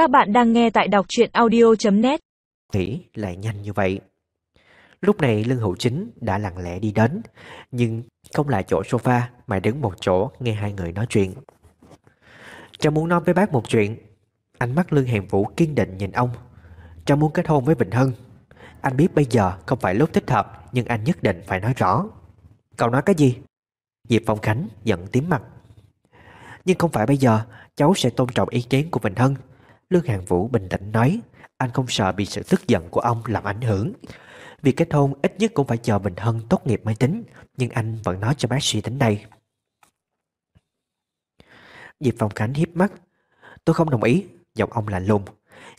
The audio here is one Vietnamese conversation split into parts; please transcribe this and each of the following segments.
Các bạn đang nghe tại đọc truyện audio.net Nghĩ lại nhanh như vậy. Lúc này Lương Hữu Chính đã lặng lẽ đi đến, Nhưng không lại chỗ sofa Mà đứng một chỗ nghe hai người nói chuyện. Cháu muốn nói với bác một chuyện. Ánh mắt Lương Hèn Vũ kiên định nhìn ông. Cháu muốn kết hôn với Bình Hân. Anh biết bây giờ không phải lúc thích hợp, Nhưng anh nhất định phải nói rõ. Cậu nói cái gì? Diệp Phong Khánh giận tím mặt. Nhưng không phải bây giờ, Cháu sẽ tôn trọng ý kiến của Bình Hân. Lương Hàng Vũ bình tĩnh nói Anh không sợ bị sự tức giận của ông làm ảnh hưởng. Việc kết hôn ít nhất cũng phải chờ Bình Hân tốt nghiệp máy tính Nhưng anh vẫn nói cho bác suy tính đây. Diệp Phong Khánh hiếp mắt. Tôi không đồng ý. Giọng ông lạnh lùng.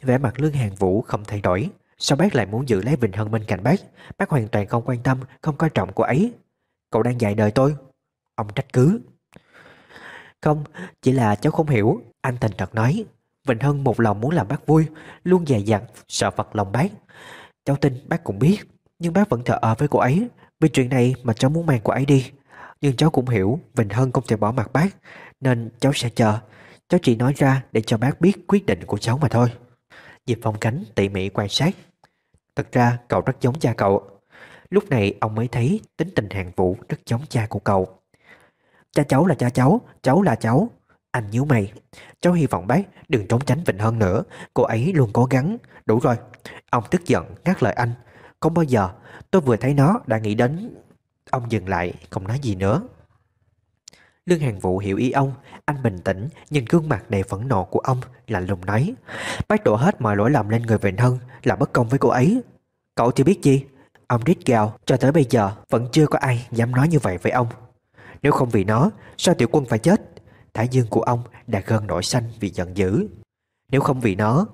Vẻ mặt Lương Hàng Vũ không thay đổi. Sao bác lại muốn giữ lấy Bình Hân bên cạnh bác? Bác hoàn toàn không quan tâm Không coi trọng cô ấy. Cậu đang dạy đời tôi. Ông trách cứ. Không, chỉ là cháu không hiểu Anh thành thật nói. Vịnh Hân một lòng muốn làm bác vui Luôn dè dặt, sợ phật lòng bác. Cháu tin bác cũng biết Nhưng bác vẫn thờ ở với cô ấy. Vì chuyện này mà cháu muốn mang cô ấy đi. Nhưng cháu cũng hiểu Vịnh Hân không thể bỏ mặt bác Nên cháu sẽ chờ. Cháu chỉ nói ra để cho bác biết quyết định của cháu mà thôi. Diệp Phong Cánh tỉ mỉ quan sát. Thật ra cậu rất giống cha cậu. Lúc này ông mới thấy tính tình hàng vũ rất giống cha của cậu. Cha cháu là cha cháu Cháu là cháu. Anh nhíu mày. Cháu hy vọng bác đừng trốn tránh Vịnh hơn nữa. Cô ấy luôn cố gắng. Đủ rồi. Ông tức giận, ngắt lời anh. Không bao giờ. Tôi vừa thấy nó đã nghĩ đến Ông dừng lại, không nói gì nữa. Lương Hàng Vũ hiểu ý ông. Anh bình tĩnh, nhìn gương mặt đầy phẫn nộ của ông, Lạnh lùng nói. Bác đổ hết mọi lỗi lầm lên người Vịnh Hân Là bất công với cô ấy. Cậu thì biết gì Ông rít gào, cho tới bây giờ Vẫn chưa có ai dám nói như vậy với ông. Nếu không vì nó, Sao tiểu quân phải chết? Thái dương của ông đã gần nổi xanh vì giận dữ. Nếu không vì nó,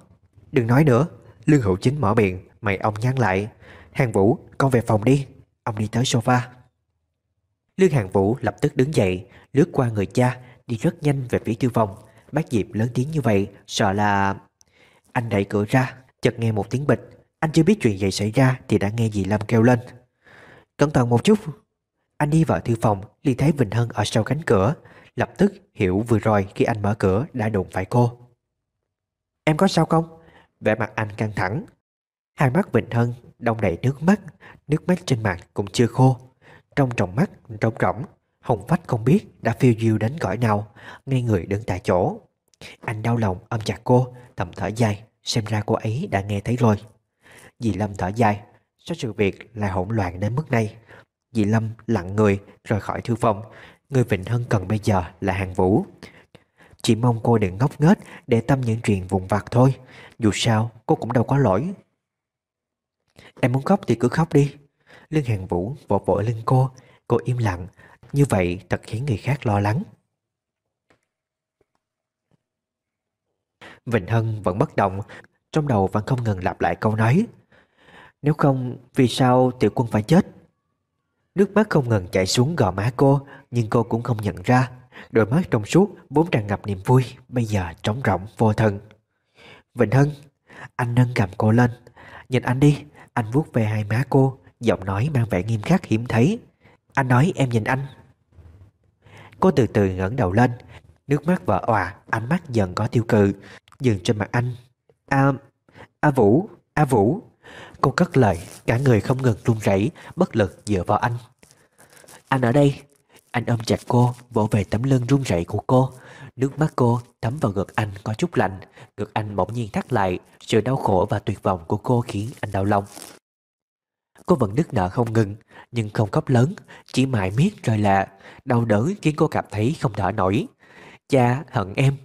Đừng nói nữa. Lương hữu chính mở miệng, Mày ông nhắn lại. Hàng Vũ, con về phòng đi. Ông đi tới sofa. Lương Hàng Vũ lập tức đứng dậy, Lướt qua người cha, Đi rất nhanh về phía thư phòng. Bác Diệp lớn tiếng như vậy, Sợ là Anh đẩy cửa ra, Chợt nghe một tiếng bịch. Anh chưa biết chuyện gì xảy ra Thì đã nghe dì Lâm kêu lên. Cẩn thận một chút. Anh đi vào thư phòng, liền thấy Vịnh Hân ở sau cánh cửa. Lập tức hiểu vừa rồi khi anh mở cửa đã đụng phải cô. Em có sao không? Vẻ mặt anh căng thẳng. Hai mắt Vịnh Hân đông đầy nước mắt Nước mắt trên mặt cũng chưa khô. Trong tròng mắt, trống rỗng, Hồng Phách không biết đã phiêu diêu đến cõi nào Ngay người đứng tại chỗ. Anh đau lòng ôm chặt cô, Thầm thở dài, Xem ra cô ấy đã nghe thấy rồi. Dì Lâm thở dài, Sao sự việc lại hỗn loạn đến mức này? Dì Lâm lặng người rời khỏi thư phòng. Người Vịnh Hân cần bây giờ là Hàng Vũ. Chỉ mong cô đừng ngốc nghếch Để tâm những chuyện vùng vặt thôi. Dù sao, cô cũng đâu có lỗi. Em muốn khóc thì cứ khóc đi. Lương Hàng Vũ vỗ vỗ lưng cô. Cô im lặng. Như vậy thật khiến người khác lo lắng. Vịnh Hân vẫn bất động. Trong đầu vẫn không ngừng lặp lại câu nói. Nếu không, Vì sao tiểu quân phải chết? Nước mắt không ngừng chảy xuống gò má cô Nhưng cô cũng không nhận ra. Đôi mắt trong suốt vốn tràn ngập niềm vui Bây giờ trống rỗng vô thần. Vịnh Hân Anh nâng cầm cô lên. Nhìn anh đi Anh vuốt về hai má cô Giọng nói mang vẻ nghiêm khắc hiếm thấy. Anh nói em nhìn anh. Cô từ từ ngẩng đầu lên Nước mắt vỡ òa Ánh mắt dần có tiêu cự. Dừng trên mặt anh. A, A Vũ, A Vũ. Cô cất lời, Cả người không ngừng run rẩy, Bất lực dựa vào anh. Anh ở đây. Anh ôm chặt cô, Vỗ về tấm lưng run rẩy của cô. Nước mắt cô thấm vào ngực anh có chút lạnh. Ngực anh bỗng nhiên thắt lại, Sự đau khổ và tuyệt vọng của cô khiến anh đau lòng. Cô vẫn nức nở không ngừng, Nhưng không khóc lớn, Chỉ mãi miết rồi lạ. Đau đớn khiến cô cảm thấy không thở nổi. Cha, hận em.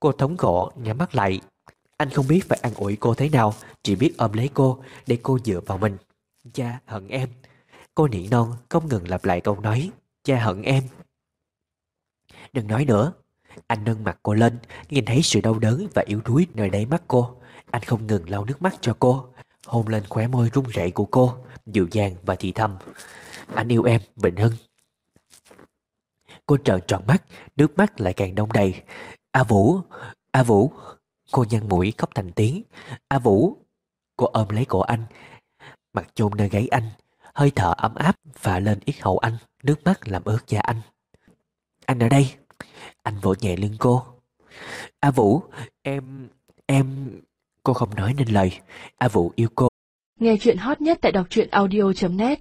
Cô thống khổ, nhắm mắt lại. Anh không biết phải ăn ủi cô thế nào, Chỉ biết ôm lấy cô, Để cô dựa vào mình. Cha hận em. Cô nỉ non, không ngừng lặp lại câu nói, Cha hận em. Đừng nói nữa. Anh nâng mặt cô lên, Nhìn thấy sự đau đớn và yếu đuối nơi đáy mắt cô. Anh không ngừng lau nước mắt cho cô, Hôn lên khóe môi run rẩy của cô, Dịu dàng và thì thầm, Anh yêu em Vịnh Hưng. Cô trợn tròn mắt, Nước mắt lại càng đông đầy. A Vũ A Vũ. Cô nhăn mũi khóc thành tiếng. A Vũ, Cô ôm lấy cổ anh. Mặt chôn nơi gáy anh, Hơi thở ấm áp phả lên yết hậu anh, Nước mắt làm ướt da anh. Anh ở đây. Anh vỗ nhẹ lưng cô. A Vũ, Em Em... Cô không nói nên lời. A Vũ yêu cô. Nghe chuyện hot nhất tại đọc truyện audio.net